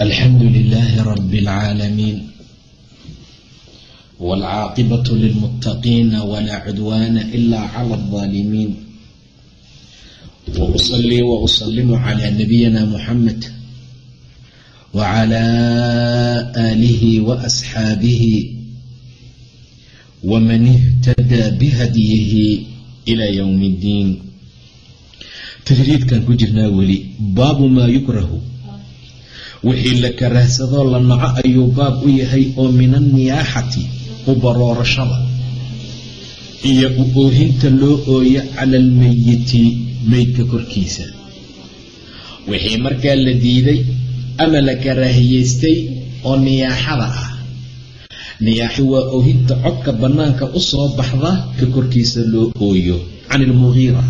الحمد لله رب العالمين والعاقبة للمتقين ولا عدوان إلا على الظالمين وأصلي وأسلم على نبينا محمد وعلى آله وأصحابه ومن اهتدى بهديه إلى يوم الدين tiriidkan ku jirnaa weli baabu maa yukrahu wixii la karahsadoo la naco ayuu baab u yahay oo min anniyaaxati u baroorashada. Iyo u oohinta loo ooyo cala almeyiti meydka korkiisa. Wixii markaa la diiday ama la karaahiyeystay oo niyaaxada ah. Niyaaxa waa oohinta codka bannaanka u soo baxda ka korkiisa loo ooyo. Can ilmugiira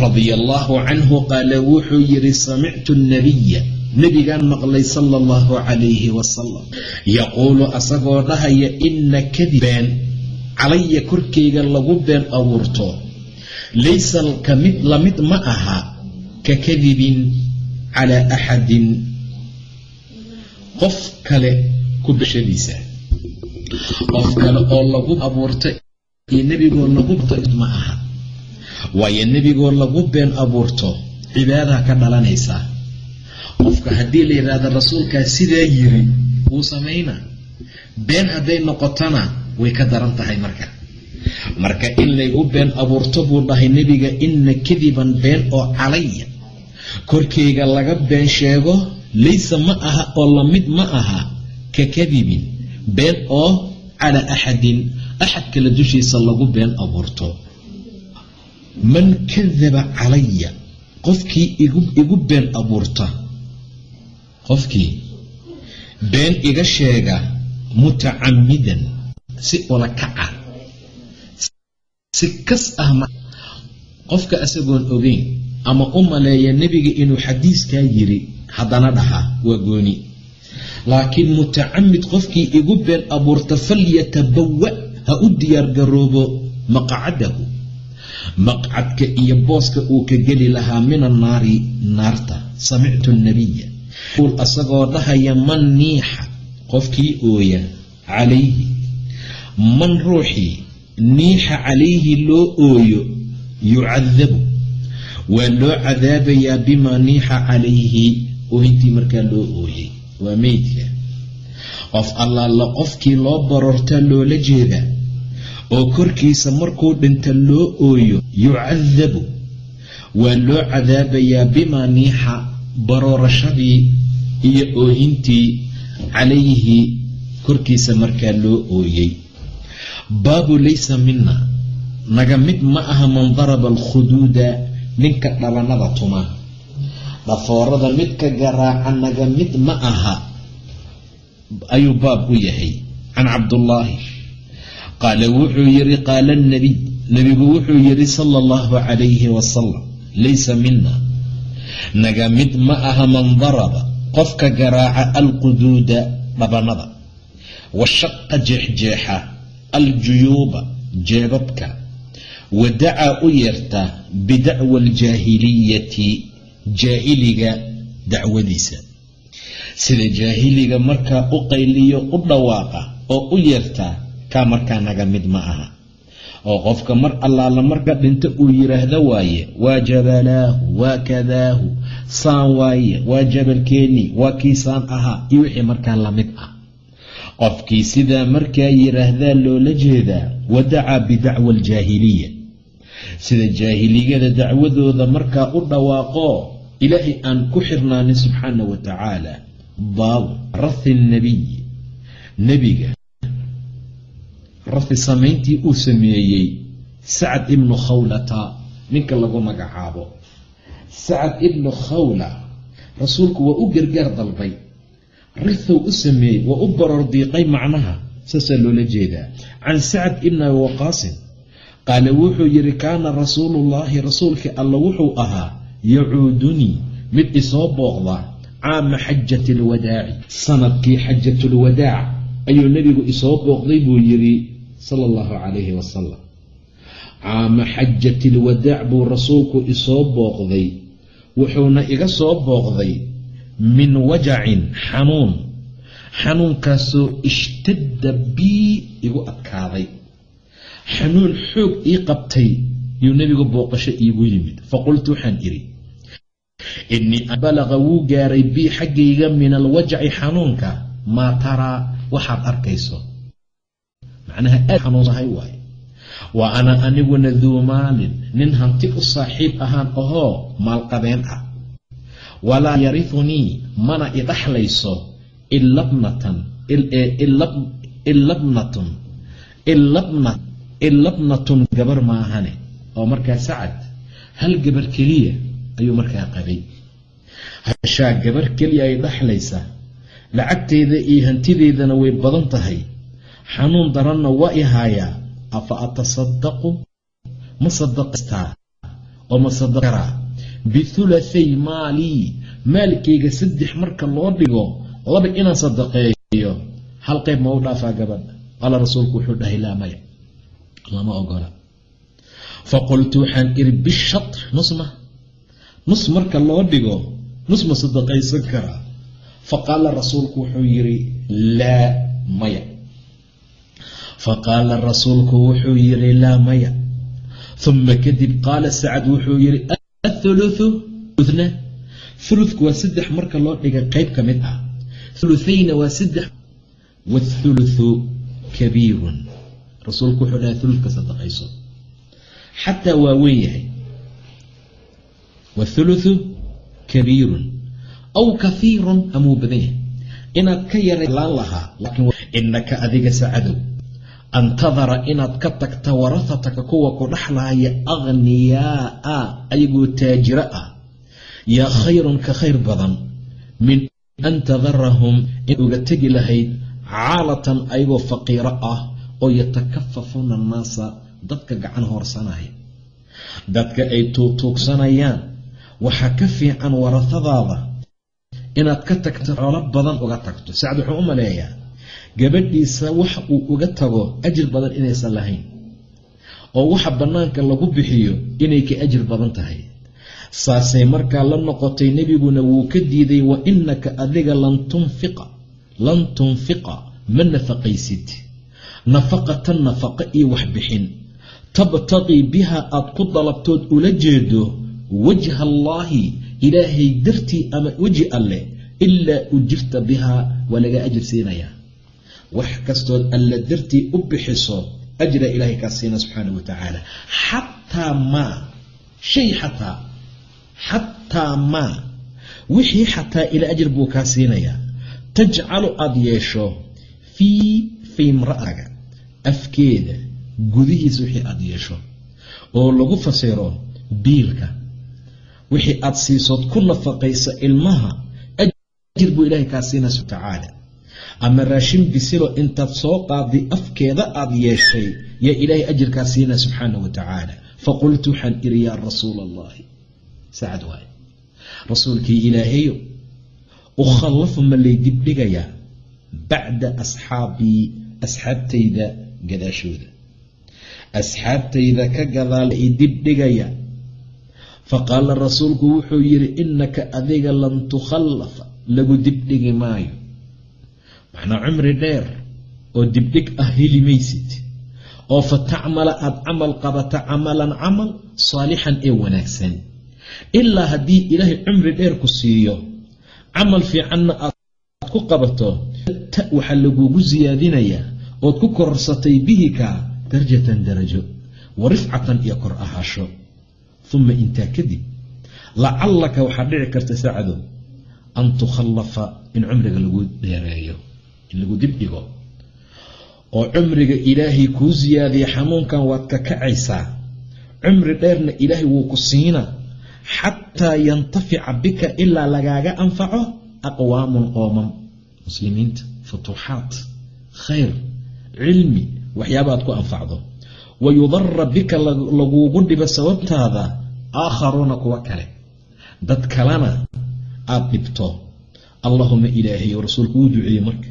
radia allaahu canhu qaala wuxuu yidhi samictu nabiya nebigaan maqlay sala allahu calayhi wasalam yaquulu asagoo dhahaya ina kadibeen calaya korkayga lagu been abuurto. Laysa ka mid la mid ma aha ka kadibin calaa axadin qof kale ku beshadiisa qof kale oo lagu abuurta iyo nebigoo lagu ma aha. Waayo nebigoo lagu been abuurto cibaadaha ka dhalanaysaa qofka haddii la yidhaahdo rasuulkaa sidaa yiri wuu samaynaa been hadday noqotona way ka daran tahay marka. Marka in laygu been abuurto buu dhahay nebiga ina kadiban been oo calaya. Korkayga laga been sheego laysa ma aha oo la mid ma aha ka kadibin been oo calaa axadin axad kale dushiisa lagu been abuurto. Man kadaba calaya qofkii igu been abuurta qofkii been iga sheega mutacamidan si ula kaca. Si kas ah qofka isagoon ogeyn ama u maleeya nebiga inuu xadiiskaa yiri haddana dhaha waa gooni. Laakiin mutacamid qofkii igu been abuurta falyatabawa ha u diyaargaroobo maqcadahu. Maqcadka iyo booska uu ka geli lahaa min annaari naarta. Samictu nabiya ul asagoo dhahaya man niixa qofkii ooya calayhi. Man ruuxii niixa calayhi loo ooyo yucadabu. Waa loo cadaabayaa bimaa niixa calayhi oohintii markaa loo ooyay waa meydka. Qof allaala qofkii loo baroortaa loola jeedaa oo korkiisa markuu dhinta loo ooyo yucadabu. Waa loo cadaabayaa bimaa niixa baroorashadii iyo oohintii calayhi korkiisa markaa loo ooyey. Baabu laysa mina naga mid ma aha man daraba alkhuduuda ninka dhabanada tuma. Dhafoorada midka garaaca naga mid ma aha ayuu baab u yahay. Can cabdullaahi qaala wuxuu yidhi qaala nabiy nebigu wuxuu yidhi sala allahu calayhi wasalam laysa mina naga mid ma aha man daraba qofka garaaca alquduuda dhabanada. Washaqa jeexjeexa aljuyuuba jeebabka. Wa dacaa u yeerta bidacwa aljaahiliyati jaahiliga dacwadiisa. Sida jaahiliga markaa u qayliyo u dhawaaqa oo u yeertaa kaa markaa naga mid ma aha oo qofka mar allaala marka dhinto uu yidhaahdo waaye waa jabalaahu waa kadaahu saan waaye waa jabalkeennii waa kiisaan ahaa iyo wixii markaa la mid ah. Qofkii sidaa markaa yidhaahdaa loola jeedaa wadacaa bidacwa aljaahiliya. Sida jaahiliyada dacwadooda markaa u dhawaaqo ilaahay aan ku xirnaanin subxaana wa tacaala baabu rathi nabiyi nebiga rafi samayntii uu sameeyey sacad ibnu khawlata ninka lagu magacaabo. Sacad ibnu khawla rasuulku waa u gargaar dalbay. Rifow u sameeyey waa u baror diiqay macnaha saasaa loola jeedaa. Can sacd ibni abi waqaasin qaala wuxuu yidhi kaana rasuulullaahi rasuulkii alla wuxuu ahaa yacuudunii mid isoo booqda caama xajati alwadaaci sannadkii xajatulwadaac ayuu nebigu isoo booqday buu yidhi sala allahu calayhi wasalam caama xajati alwadaac buu rasuulku isoo booqday wuxuuna iga soo booqday min wajacin xanuun. Xanuunkaasoo ishtadda bii igu adkaaday. Xanuun xoog ii qabtay yuu nebigu booqasho iigu yimid. Faqultu waxaan idhi innii balaqa wuu gaaray bii xaggayga min alwajaci xanuunka. Maa taraa waxaad arkayso macnaha aad xanuunsahay waaye. Wa ana aniguna duu maalin nin hanti u saaxiib ahaan ahoo maalqabeen ah. Walaa yarifunii mana idhaxlayso ilabnatun ilabnatun gabar maahane. Oo markaa sacad hal gabar keliya ayuu markaa qabay. Hashaa gabar keliya ay dhaxlaysa lacagteeda iyo hantideedana way badan tahay xanuun daranna waa i haayaa afa atasadaqu ma sadaqaystaa oo ma sadaqaraa bihulahay maalii maalkayga saddex marka loo dhigo laba inaan sadaqeeyo hal qayb ma u dhaafaa gabadha qaala rasuulku wuxuu dhahay laa maya. Lama ogola. Faqultu waxaan iri bishatr nusma nus marka loo dhigo nus ma sadaqaysan karaa faqaala rasuulku wuxuu yidhi laa maya faqaala rasuulku wuxuu yidhi laa maya uma kadib qaala sacad wuxuu yidhi athuluthu na waa saddex marka loo dhigay qayb ka mid ah thuluthayna waa saddex wathuluthu kabiirun rasuulku wuxuu dhahay thuluthka sadaqayso xataa waa weyn yahay wathuluthu kabiirun aw kahiirun amuu badan yahay inaad ka yarlaan lahaa laakiin inaka adiga sacadow antadara inaad ka tagta warahataka kuwa ku dhexlaaya akhniyaaa ayagoo taajiro ah yaa khayrun ka khayr badan min an tadarahum in uga tegi lahayd caalatan ayagoo faqiiro ah oo yatakafafuuna annaasa dadka gacan hoorsanaya dadka ay tuugtuugsanayaan waxaa ka fiican warahadaada inaad ka tagto xoolo badan uga tagto sacd wuxuu u maleeyaa gabadhiisa waxa uu uga tago ajir badan inaysan lahayn oo waxa bannaanka lagu bixiyo inay ka ajir badan tahay. Saasay markaa la noqotay nebiguna wuu ka diiday wa innaka adiga lan tunfiqa ma nafaqaysid. Nafaqatan nafaqa iyo waxbixin tabtaqii biha aad ku dalabtood ula jeedo wajha allaahi ilaahay dartii ama weji alleh ilaa ujirta bihaa waa laga ajir siinayaa wax kastood alla dartii u bixiso ajra ilaahay kaa siina subxaana wa tacaala. Xataa maa shay xataa xataa maa wixii xataa ilaa ajir buu kaa siinayaa. Tajcalu aada yeesho fii fiimra'aga afkeeda gudihiisa wixii aada yeesho oo lagu fasiro biilka. Wixii aad siisood ku nafaqaysa ilmaha ajir buu ilaahay kaa siinaa subxana tacaala ama raashin bisilo intaad soo qaaday afkeeda aad yeeshay yaa ilaahay ajirkaa siinaa subxaana wa tacaala. Faqultu waxaan iri yaa rasuula allahi sacad waay. Rasuulkii ilaahayo ukhallafu ma lay dibdhigayaa bacda asxaabii asxaabtayda gadaashooda. Asxaabtayda ka gadaal i dibdhigaya faqaala rasuulku wuxuu yidhi innaka adiga lan tukhallafa lagu dibdhigi maayo macnaa cumri dheer oo dibdhig ah heli maysid oo fa tacmala aada camal qabata camalan camal saalixan ee wanaagsan. Ilaa haddii ilaahay cumri dheer ku siiyo camal fiicanna aad ku qabato waxaa lagugu siyaadinayaa ood ku korarsatay bihika darjatan darajo wa rifcatan iyo kor ahaasho. Uma intaa kadib lacallaka waxaa dhici karta saacadow an tukhallafa in cumriga lagu dheereeyo in lagu dibdhigo oo cumriga ilaahay kuu siyaadiya xanuunkan waad ka kacaysaa cumri dheerna ilaahay wuu ku siinaa xataa yantafica bika ilaa lagaaga anfaco aqwaamun qoomam muslimiinta futuuxaad khayr cilmi waxyaabaad ku anfacdo. Wayudara bika laguugu dhibo sababtaada aakharuuna kuwa kale. Dad kalena aad dhibto. Allahuma ilaahay rasuulku uu duceeyey marka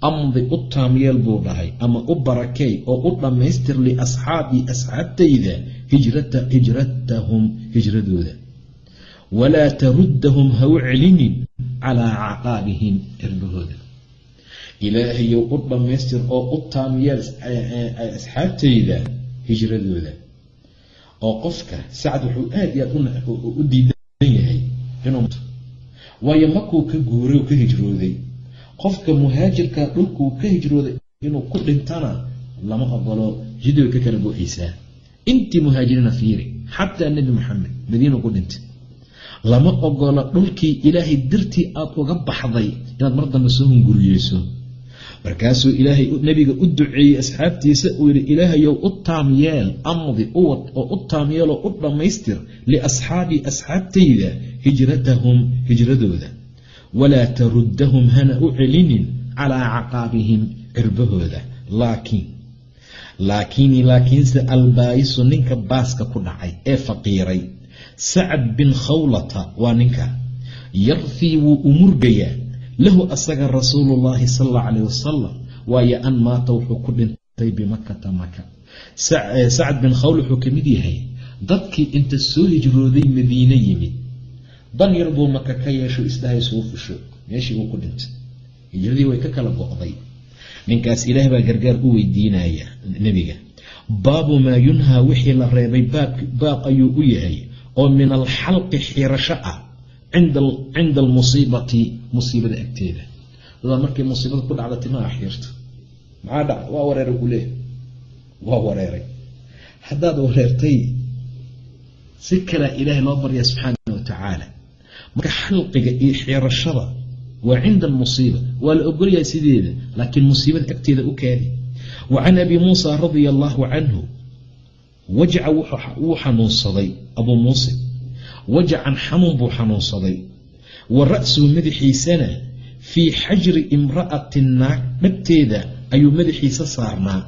amdi u taamyeel buu dhahay ama u barakeey oo u dhammaystir liasxaabii asxaabtayda hijratahum hijradooda. Walaa taruddahum ha u celinin calaa caqaabihim cirbahooda ilaahayow u dhammaystir oo u taamyeel asxaabtayda hijradooda. Oo qofka sacad wuxuu aad iyo aad u diidan yahay inuu waayo markuu ka guuray oo ka hijrooday qofka muhaajirka dhulkuu ka hijrooday inuu ku dhintana lama ogolo jidway ka kala go'aysaa intii muhaajiriina fiiri xataa nebi maxamed madiinu ku dhintay. Lama ogola dhulkii ilaahay dartii aad uga baxday inaad mar dambe soo hunguriyeyso markaasuu ilaahay nebiga u duceeyey asxaabtiisa uu yidhi ilaahayow u taamyeel amdi uwad oo u taamyeel oo u dhammaystir liasxaabii asxaabtayda hijratahum hijradooda walaa taruddahum hana u celinin calaa caqaabihim cirbahooda laakiin laakiini laakiinse albaayisu ninka baaska ku dhacay ee faqiiray sacad bin khawlata waa ninka yarfii wuu u murgayaa lahu asaga rasuulullaahi sal alla calayh wasalam waayo an maata wuxuu ku dhintay bimakata maka sacad bin khawl wuxuu ka mid yahay dadkii inta soo hijrooday madiine yimid dan yar buu maka ka yeesho isdhahay soo fusho. Meeshii uu ku dhintay. Hijradii way ka kala go'day ninkaas ilaah baa gargaar u weydiinaya nebiga. Baabu maa yunhaa wixii la reebay baab ayuu u yahay oo min alxalqi xirasho ah cinda almusiibati musiibada agteeda. Dadaa markay musiibada ku dhacda timaha xiirta maxaa dhac? Waa wareeray ku leeh waa wareeray. Haddaad wareertay si kalea ilaahay loo barya subxaana wa tacaala marka xalqiga iyo xiirashada waa cinda almusiiba waa la ogolyahay sideeda laakiin musiibada agteeda u kaadi wa can abi muusa radia allaahu canhu wajaca wuu xanuunsaday abuu muuse. Wajacan xanuun buu xanuunsaday. Wa ra'suhu madaxiisana fii xajri imra'atin naag dhabteeda ayuu madaxiisa saarnaa.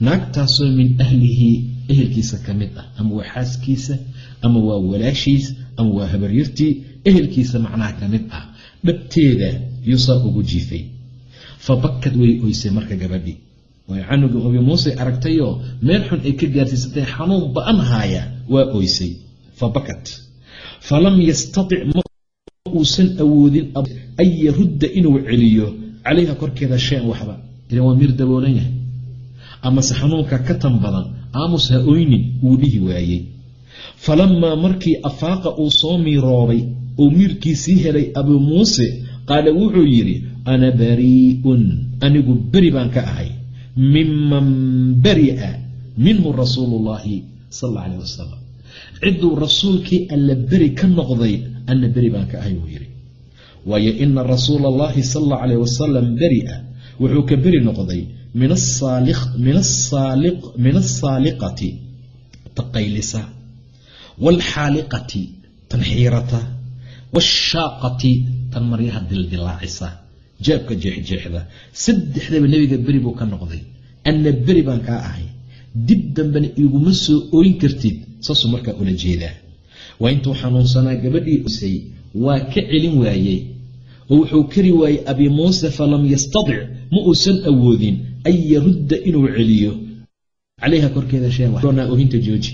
Naagtaasoo min ahlihi ehelkiisa ka mid ah. Ama waa xaaskiisa ama waa walaashiis ama waa habaryartii ehelkiisa macnaha ka mid ah dhabteeda yuusaa ugu jiifay. Fa bakad way oysay marka gabadhii. Way canuga abi muuse aragtayoo meel xun ay ka gaarsiisatay xanuun ba'an haaya waa oysay fa bakad falam yastatic ma uusan awoodin an yarudda inuu celiyo calayha korkeeda shay-an waxba. Ilan waa miir daboolan yahay. Amase xanuunka ka tan badan aamus ha oynin wuu dhihi waayey. Falamaa markii afaaqa uu soo miiroobay oo miirkiisii helay abuu muuse qaala wuxuu yidhi ana barii'un anigu beri baan ka ahay miman bari'a minhu rasuulu ullaahi sal alla calayh wasalam cidduu rasuulkii alla beri ka noqday anna beri baan ka ahay buu yidhi. Waayo ina rasuula allahi sal alla calayh wasalam beri'a wuxuu ka beri noqday min asaaliqati taqaylisa waalxaaliqati tan xiirata waashaaqati tan maryaha dildilaacisa jaabka jeexjeexda. Saddexdaba nebiga beri buu ka noqday. Anna beri baan kaa ahay. Dib dambena iguma soo ooyin kartid saasuu markaa ula jeedaa. Waa intuu xanuunsanaa gabadhii usay waa ka celin waayey. Oo wuxuu kari waayey abi muuse falam yastadic ma uusan awoodin an yarudda inuu celiyo. Calayha korkeeda sheegnaa oohinta jooji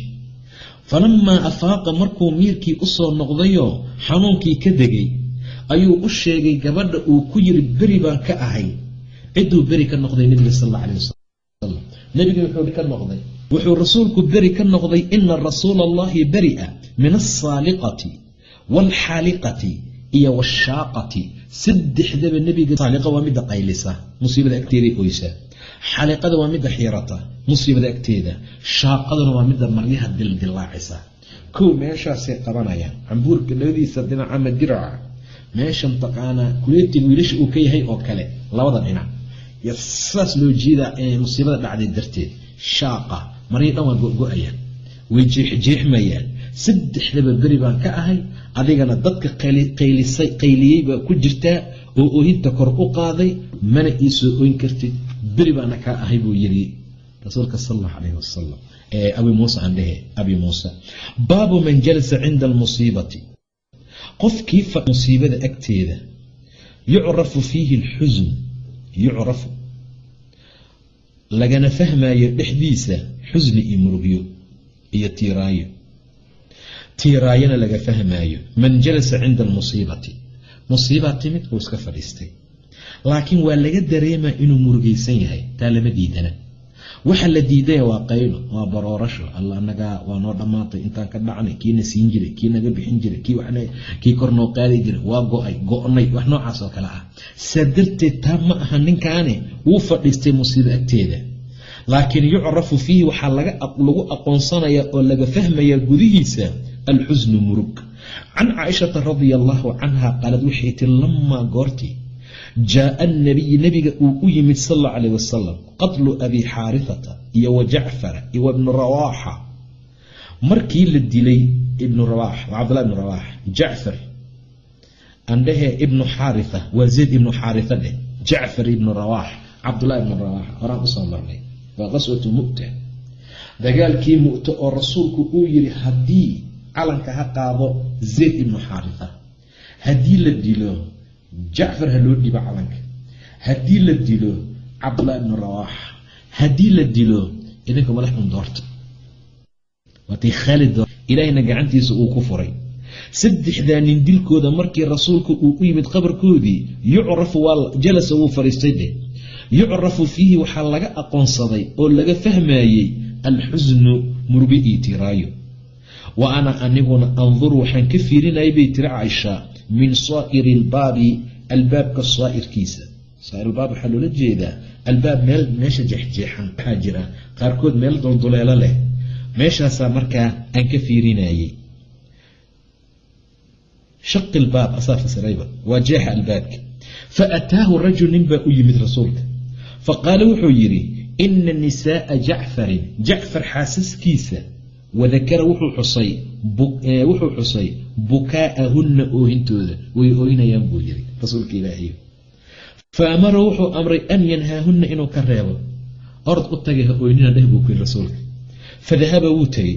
falamaa afaaqa markuu miirkii u soo noqdayoo xanuunkii ka degay ayuu u sheegay gabadha uu ku yiri beri baan ka ahay. Cidduu beri ka noqday nebiga sal alla alay wasalam nebiga wuxuu ka noqday. Wuxuu rasuulku beri ka noqday ina rasuula allahi beri'a min alsaaliqati waalxaaliqati iyo washaaqati saddexdaba nebiga saaliqa waa midda qaylisa. Musiibada agteeday oysa xaaliqada waa midda xiirata musiibada agteeda shaaqaduna waa midda maryaha dildilaacisa. Kow meeshaasay qabanayaan cambuurka labadiisa dhinac ama diraca meeshan taqaanaa kuleetiga wiilasha uu ka yahay oo kale labada dhinac. Yo saas loo jeedaa ee musiibada dhacday darteed shaaqa marya dhan waa go-go-ayaan way jeexjeexmayaan saddexdaba beri baan ka ahay adigana dadka qayliyey baa ku jirtaa oo oohinta kor u qaaday mana ii oyn kartid beri baana kaa ahay buu yiri rasuulka sal allahu calayhi wasalam abi muuse aan dhehe abi muuse baabu man jalasa cinda almusiibati. Qofkii musiibada agteeda yucrafu fiihi alxusn yucrafu. Lagana fahmaayo dhexdiisa xusni iyo murugyo iyo tiiraayo. Tiiraayona laga fahmaayo. Man jalasa cinda almusiibati. Musiibaa timid uu iska fadhiistay laakiin waa laga dareemaa inuu murugaysan yahay taa lama diidana. Waxa la diidaya waa qaylo waa baroorasho. Alla anagaa waa noo dhammaatay intaan ka dhacnay kiina siin jiray kii naga bixin jiray kii kor noo qaadi jiray waa go'ay go-nay wax noocaas oo kale ah. Saa darteed taa ma aha ninkaane wuu fadhiistay musiibo agteeda. Laakiin yucrafu fiihi waxaa lagu aqoonsanayaa oo laga fahmayaa gudihiisa alxusnu murug. Can caaishata radia allaahu canha qaalad waxay tii lamaa goortii jaaa anabiy nebiga uu u yimid sal alla calayh wasalam qatlu abi xaarifata iyo wa jacfara iyo wa rawaaxa markii la dilay ibnu rawaax waa cabdullah ibnu rawaax jacfar andhehee ibnu xaaritha waa zayd ibnu xaaritha dheh jacfar ibnu rawaax cabdullah ibnu rawaax horaan u soo marnay waa qaswatu mu'ta. Dagaalkii mu'ta oo rasuulku uu yiri haddii calanka ha qaado zayd ibnu xaaritha haddii la dilo jacfar ha loo dhibo calanka. Haddii la dilo cabdullah ibnu rawaax haddii la dilo idinka madaxun doorta. Waatii khaalid ilaahayna gacantiisa uu ku furay. Saddexdaa nin dilkooda markii rasuulku uu u yimid qabarkoodii yucrafu waa jalasa wuu fadhiistay dheh. Yucrafu fiihi waxaa laga aqoonsaday oo laga fahmayey alxusnu murugo iyo tiraayo wa ana aniguna anduru waxaan ka fiirinayay bay tiri caaisha min saa'iri albaabi albaabka saa'irkiisa. Saa'irulbaab waxaa loola jeedaa albaab meel meesha jeexjeexan waxaa jira qaarkood meel dulduleelo leh. Meeshaasaa markaa aan ka fiirinayey shaqi lbaab asaa fasirayba waa jeexa albaabka. Fa ataahu rajul nin baa u yimid rasuulka. Fa qaala wuxuu yidhi ina nisaa'a jacfarin jacfar xaasaskiisa wadakara wuxuu xusay bukaa'ahunna oohintooda. Way ooynayaan buu yiri rasuulka ilaahay. Fa amara wuxuu amray an yanhaahunna inuu ka reebo. Orod u tagay ha ooynina dheh buu ku yiri rasuulka. Fadahaba wuu tegey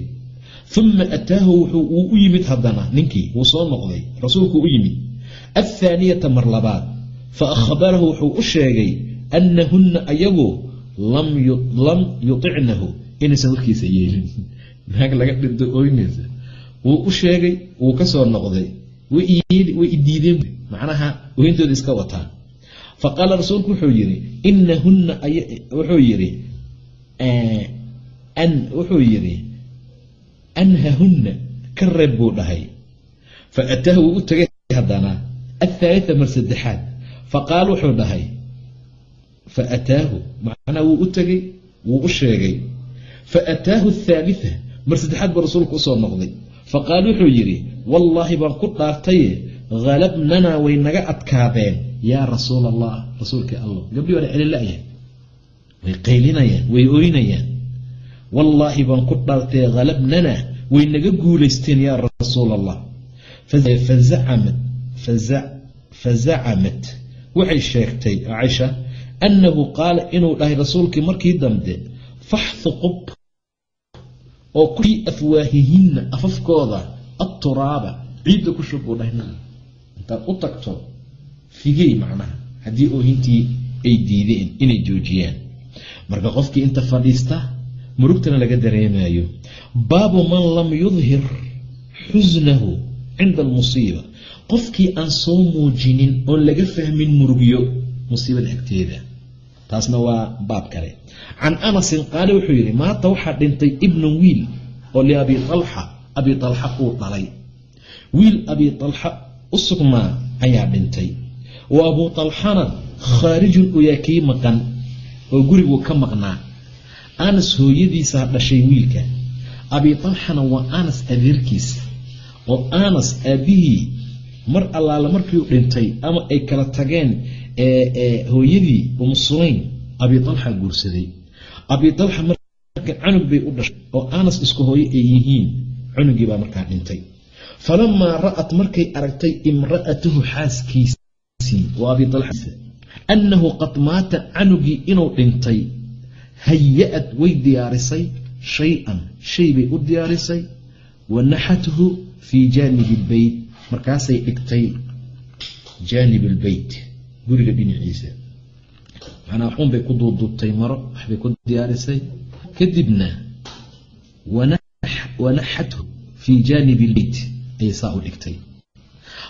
uma ataahu wuu u yimid haddana. Ninkii wuu soo noqday rasuulku u yimid. Athaaniyata mar labaad. Fa akhbarahu wuxuu u sheegay annahunna ayagu lam yuticnahu. Inaysan warkiisa yeelin naag laga dhinto ooynaysa wuu u sheegay wuu ka soo noqday way idiideen macnaha ooyintooda iska wataan. Fa qaala rasuulku wuxuu yidhi inahunna wuxuu an wuxuu yidhi anhahunna ka reeb buu dhahay. Fa ataahu wuu u tegay haddana athaalita mar saddexaad. Fa qaal wuxuu dhahay fa ataahu. Macnaha wuu u tegey wuu u sheegay fa ataahu athaalita mar saddexaad buu rasuulku u soo noqday. Fa qaal wuxuu yidhi wallaahi baan ku dhaartaye halabnanaa way naga adkaadeen. Yaa rasuul allah rasuulkii allah. Gabdhii waana celila'ya way qaylinayaan way ooynayaan. Wallaahi baan ku dhaartaye halabnanaa way naga guulaysteen yaa rasuul allah fazacamat waxay sheegtay caaisha annahu qaala inuu dhahay rasuulkii markii dambe faxhu qub oo kufii afwaahihinna afafkooda atturaaba ciidda ku shub buu dhahay intaad u tagto figey macnaha haddii oohintii ay diideen inay joojiyaan. Marka qofkii inta fadhiista murugtana laga dareemayo baabu man lam yudhir xusnahu cinda almusiiba. Qofkii aan soo muujinin oon laga fahmin murugyo musiibada agteeda taasna waa baab kale. Can anasin qaale wuxuu yidhi maanta waxaa dhintay ibnu wiil oo liabi alxa abi alxa uu dhalay. Wiil abi alxa u sugnaa ayaa dhintay. Wa abuu alxana khaarijun uyaa kii maqan oo guriguu ka maqnaa. Anas hooyadiisaa dhashay wiilka. Abi alxana waa anas adeerkiis oo anas aabbihii mar allaale markiiu dhintay ama ay kala tageen hooyadii umu sulaym abi alxa guursaday. Abi alxa marka canug bay u dhashay oo anas isku hooyo ay yihiin. Cunugii baa markaa dhintay. Falamaa ra'at markay aragtay imra'atuhu xaaskiisii waa abi alxa annahu qad maata canugii inuu dhintay. Haya-ad way diyaarisay. Shay-an shay bay u diyaarisay. Wa naxathu fii jaanibi ilbeyt markaasay dhigtay jaanib ilbeyt guriga dhinaciisa. Macnaa waxuun bay ku duuduubtay maro waxbay ku diyaarisay. Kadibna wanaxathu fii jaanibi ilbeyt ayay saa u dhigtay.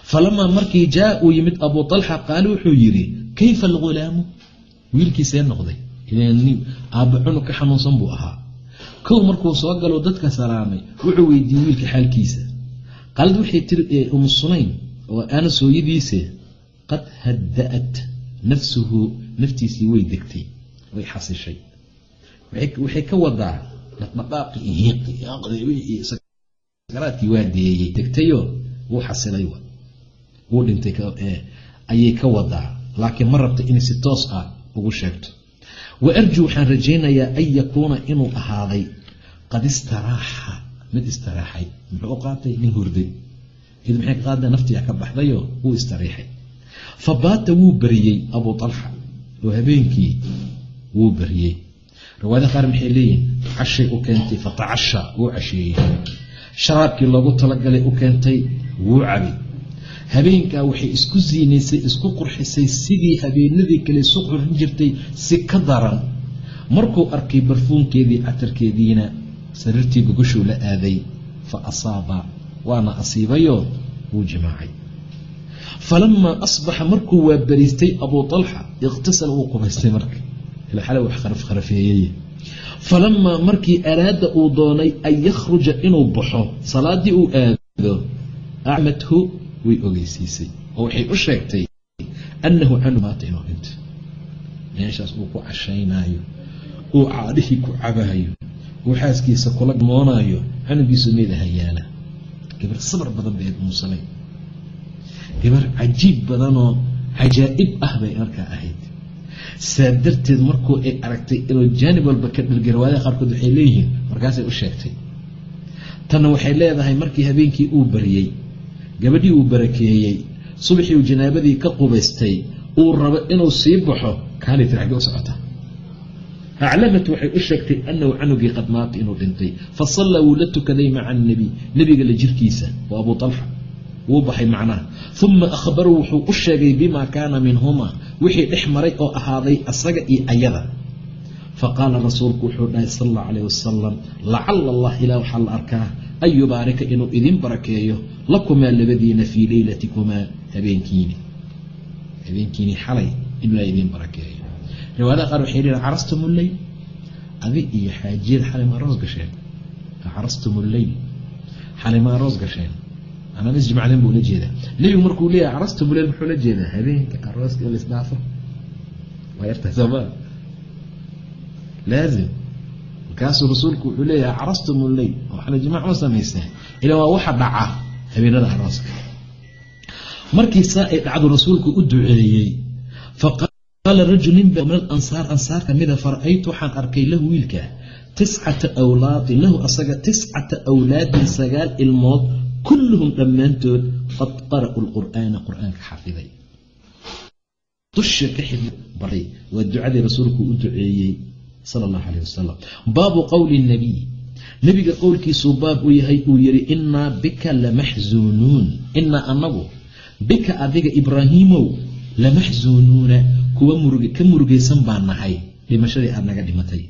Falamaa markii jaa uu yimid abuu talxa qaale wuxuu yidhi kayfa algulaamu wiilkiisee noqday. Aabba cunug ka xanuunsan buu ahaa. Kow markuu soo galo dadka salaamay wuxuu weydiiyey wiilka xaalkiisa. Qaalad waxay tiri umu sunayn oo aana sooyadiise qad hada'at nafsuhu naftiisii way degtay way xasishay. Waxay ka wadaa dhaqdhaqaaqii waa deeyey degtayoo wuu xasilay wuu dhintay ayay ka wadaa. Laakiin ma rabta inay si toos ah ugu sheegto. Wa arjuu waxaan rajaynayaa an yakuuna inuu ahaaday qad istaraaxa mid istaraaxay muxuu u qaatay? Nin hurday. Id maxay ka qaada naftiga ka baxdayoo wuu istariixay fa baata wuu bariyey abuu talxa oo habeenkii wuu bariyey. Riwaayada qaar maxay leeyihiin cashay u keentay fatacasha wuu casheeyey sharaabkii loogu talagalay u keentay wuu cabay. Habeenkaa waxay isku siinaysay isku qurxisay sidii habeenadii kale isu qurxin jirtay si ka daran. Markuu arkay barfuunkeedii catarkeediina sariirtii gogashuu la aaday fa asaaba waana asiibayoo wuu jimaacay falamaa asbaxa markuu waa bariistay abuu talxa iqhtasala wuu qubaystay marka ila xale wax kharafkharafeeyey falamaa markii araada uu doonay an yakhruja inuu baxo salaadii uu aado acmadhu way ogeysiisay oo waxay u sheegtay annahu canu maata inuu dhinto meeshaas uu ku cashaynaayo uu caadhihii ku cabaayo uu xaaskiisa kula moonaayo canugiisu meeda hayaana gabar sabar badan bay muusanay gabar cajiib badanoo cajaa'ib ah bay markaa ahayd. Saa darteed markuu ay aragtay inuu jaanib walba ka dhalgay riwaayadaha qaarkood waxay leeyihiin markaasay u sheegtay. Tanna waxay leedahay markii habeenkii uu bariyey gabadhii uu barakeeyey subaxii uu janaabadii ka qubaystay uu rabo inuu sii baxo kaalay tir xagee u socota. Aclamat waxay u sheegtay annahu canugii qad maata inuu dhintay fa sallaa wuu la tukaday maca annebiy nebiga la jirkiisa waa abuu talxa wuu baxay macnaha. Uma akhbaruu wuxuu u sheegay bimaa kaana minhumaa wixii dhex maray oo ahaaday asaga iyo ayada. Faqaala rasuulku wuxuu dhahay sal allau calayh wasalam lacala allah ilah waxaa la arkaa an yubaarika inuu idin barakeeyo lakumaa labadiina fii leylatikumaa habeenkiini. Habeenkiini xalay inuu idin barakeeyo. Riwaayadaha qaar waxay leeyihiin carastum lleyl adi iyo xaajiyada xalay ma aroos gasheen? Carastum lleyl xalay ma aroos gasheen anaa isjimacdeen buu la jeedaa. Nebigu markuu leeyahay carastum lleyl muxuu la jeedaa habeenka arooska in laisdhaafo waa yartahay. Sooma laazim. Markaasuu rasuulku wuxuu leeyahay lleyl oo xalay jimaac ma samayseen ilaa waa waxa dhaca habeenada arooska markii saa ay dhacdu rasuulku u duceeyey faqaala rajul nin ba min alansaar ansaar kamida fara-aytu waxaan arkay lahu wiilka tiscata awlaadin lahu asaga tiscata awlaadin sagaal ilmood kulluhum dhammaantood qad qara'u lqur'aana qur'aanka xafiday dusha ka xid baray waa ducadii rasuulku u duceeyey sala allahu caleyh wasalam baabu qowli nabiy nebiga qowlkiisuu baab u yahay uu yidhi innaa bika lamaxzuunuun innaa annagu bika adiga ibraahiimow lamaxzuunuuna kuwa ka murugaysan baan nahay dhimashadii aad naga dhimatay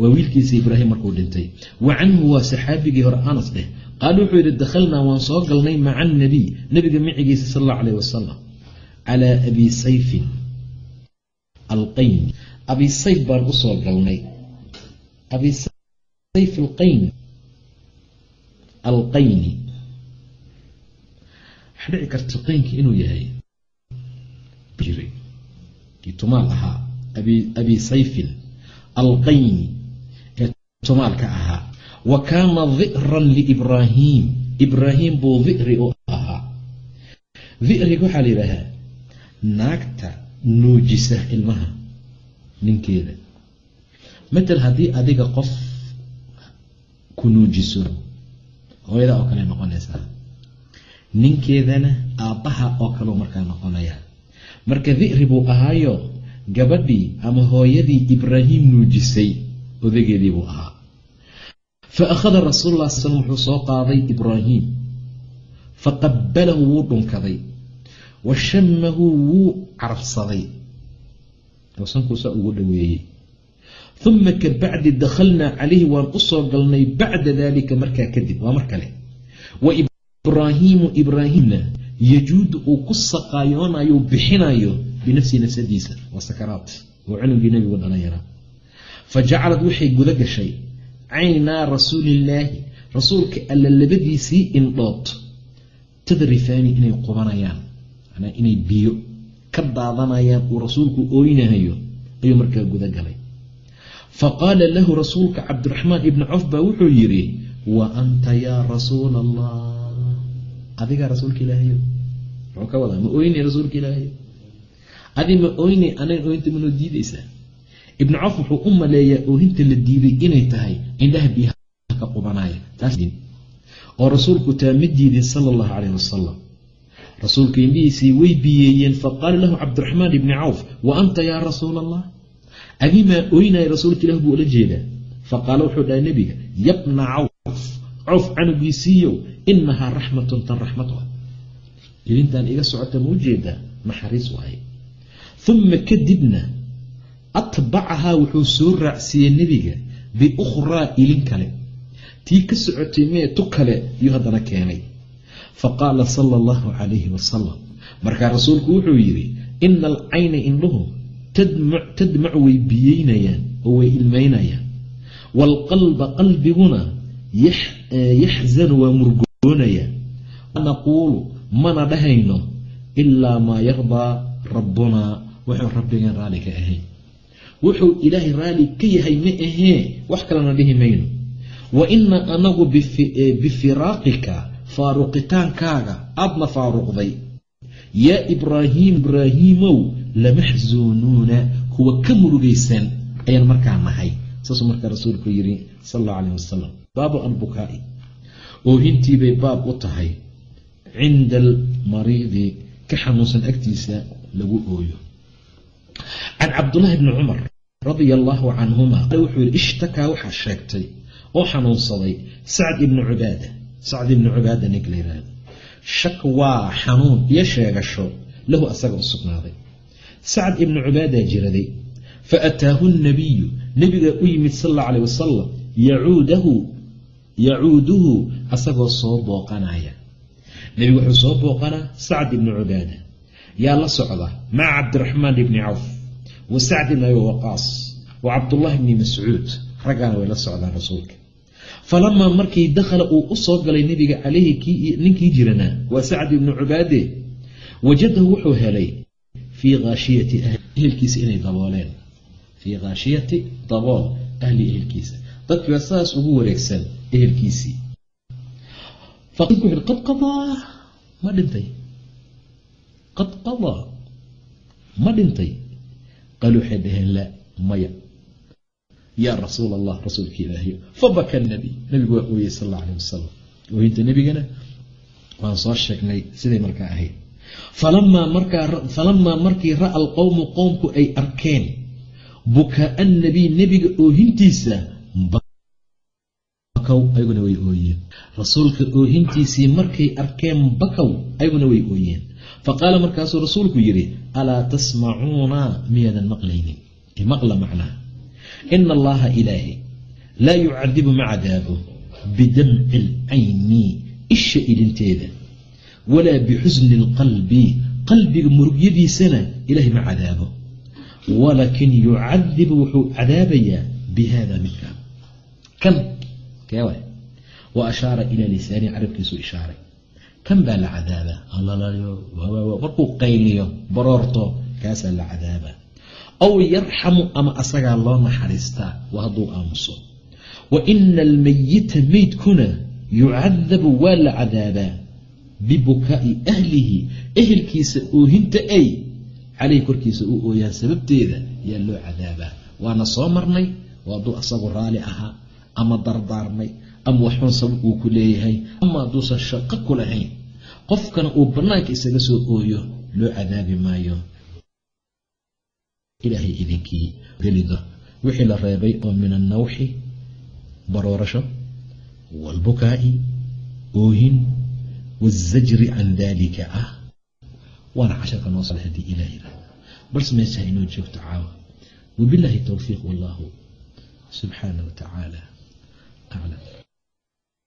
waa wiilkiisa ibraahim markuu dhintay wa canhu waa saxaabigii hore anas dheh qaal wuxuu yidhi dakhalnaa waan soo galnay maca annabiy nebiga micigiisa sal allahu caleyh wasalam calaa abi sayfin alqayni abi sayf baan u soo galnay. Abi sayf alqayni alqayni. Waxaa dhici karta qaynki inuu yahay kii tumaal ahaa. Abi sayfin alqayni ee tumaalka ahaa wa kaana di'ran liibraahiim ibraahim buu di'ri u ahaa. Di'riga waxaa la yidhaahaa naagta nuujisa ilmaha ninkeeda. Matal haddii adiga qof ku nuujiso hooyadaa oo kale noqonaysaa. Ninkeedana aabbaha oo kaleu markaa noqonaya marka dicri buu ahaayo gabadhii ama hooyadii ibraahim nuujisay odageedii buu ahaa fa akhada rasuulu lah sal wuxuu soo qaaday ibraahim faqabalahu wuu dhunkaday wa shamahu wuu carabsaday sankuusaa ugu dhoweeyey uma ka bacdi dakhalnaa calayhi waan u soo galnay bacda dalika markaa kadib waa mar kale wa ibraahiimu ibraahimna yajuudu uu ku saqaayoonayo bixinayo binafsihi nafsadiisa waa sakaraat oo cunugii nebigu dhalanyaraa fa jacalad waxay guda gashay caynaa rasuulillaahi rasuulka alla labadiisii indhood tadrifaani inay qubanayaan manaa inay biyo ka daadanayaan uu rasuulku ooynahayo ayuu markaa guda galay fa qaala lahu rasuulka cabdiraxmaan ibni cof baa wuxuu yidhi wa anta yaa rasuula allah adigaa rasuulka ilaahayo muxuu ka wadaa ma ooynay rasuulka ilaahayo adi ma ooynay anaga ooynta manoo diidaysaa ibnu cof wuxuu u maleeyaa oohinta la diiday inay tahay indhaha biyaha qubanaya oo rasuulku taa ma diidin sala allahu caleyh wasalam rasuulka indhihiisii way biyeeyeen faqaala lahu cabdiraxmaan ibni cawf wa anta yaa rasuula allah adimaa ooynaya rasuulka ilah buu ula jeedaa. Faqaala wuxuu dhahay nebiga yabna cawf cawf canugiisiiyow inahaa raxmatun tan raxmat ah. Ilintaan iga socota ma u jeedaa? Naxariis waaye. Uma kadibna atbacahaa wuxuu soo raacsiiyey nebiga biukhraa ilin kale. Tii ka socotay mee tu kale iyuu haddana keenay. Faqaala sala allahu calayhi wasalam markaa rasuulku wuxuu yidhi ina alcayna indhuhu tadmac way biyeynayaan oo way ilmaynayaan. Waalqalba qalbiguna yaxzanu waa murgoonaya naquulu mana dhahayno ilaa maa yardaa rabbunaa. Wuxuu rabbigan raalli ka ahayn wuxuu ilaahay raalli ka yahay ma ahee? Wax kalena dhihi mayno. Wa ina anagu bifiraaqika faaruqitaankaaga aadna faaruqday. Yaa ibraahiim ibraahiimow lamaxsuunuuna kuwa ka murugaysan ayaan markaa nahay. Saasuu markaa rasuulku yidhi sal allau calayh wasalam baabu albukaa'i. Oohintiibay baab u tahay. Cinda almariidi ka xanuunsan agtiisa lagu ooyo. Can cabdullaahi bni cumar radia allaahu canhuma wuxuu yidhi ishtakaa waxaa sheegtay oo xanuunsaday. Sacd ibni cubaada sacd ibni cubaada ninka la yihahdo shak waa xanuun iyo sheegasho lahu asaga u sugnaaday. Sacd ibni cubaadaa jiraday fa ataahu nabiyu nebigaa u yimid sal alla calayh wasalam yacuudahu yacuuduhu asagoo soo booqanaya. Nebigu wuxuu soo booqanaa sacd ibni cubaada. Yaa la socda maca cabdiraxmaan ibni cawf wa sacd ibni abi waqaas wa cabdullaahi bni mascuud raggaana way la socdaan rasuulka. Falamaa markii dakhala uu u soo galay nebiga calayhi ninkii jiranaa waa sacd ibnu cubaade wajadahu wuxuu helay fii haashiyati ehelkiisa inay dabooleen. Fii khaashiyati dabool ahli ehelkiisa. Dadkii waa saas ugu wareegsan ehelkiisii. Qad qadaa ma dhintay. Qad qadaa ma dhintay qaal waxay dhaheen la maya yaa rasuul allah rasuulka ilaahiyo fabaka nabiy nabigu waa ooyey sal alla aleh wasalam ooyinta nebigana waan soo sheegnay siday markaa ahayd falamaa markii ra'a alqowmu qowmku ay arkeen bukaa nabiy nebiga oohintiisa bakaw ayaguna way ooyeen. Rasuulka oohintiisii markay arkeen bakaw ayaguna way ooyeen. Faqaala markaasuu rasuulku yidhi alaa tasmacuuna? Miyaadan maqlaynin. Maqla macnaha. Ina allaha ilaahay laa yucadibu ma cadaabo bidamci alcayni isha idinteeda walaa bixusni alqalbi qalbiga murugyadiisana ilaahay ma cadaabo. Walaakin yucadibu wuxuu cadaabayaa bi hada midka. Kan keewa wa ashaara ilaa lisaani carabkiisu ishaaray. Kan baa la cadaabaa? Markuu qayliyo baroorto kaasaa la cadaabaa. Aw yarxamu ama asagaa loo naxariistaa waa hadduu aamuso. Wa ina almayita meydkuna yucadabu waa la cadaabaa. Bibukaa'i ahlihi ehelkiisa oohinta ay calayhi korkiisa u ooyaan sababteeda yaa loo cadaabaa. Waana soo marnay waa hadduu asagu raali ahaa ama dardaarmay ama waxuun sabab uu ku leeyahay ama hadduusan shaqo ku lahayn qofkana uu bannaanka isaga soo ooyo loo cadaabi maayo. Ilaahay idinkii gelido wixii la reebay oo min annawxi baroorasho waalbukaa'i oohin waalzajri can daalika ah. Waana casharka noo sala haddii ilaah yiraahdo balse meesha inoo joogto caawa. Wabilaahi towfiiq wallahu subxaana wa tacaala aclam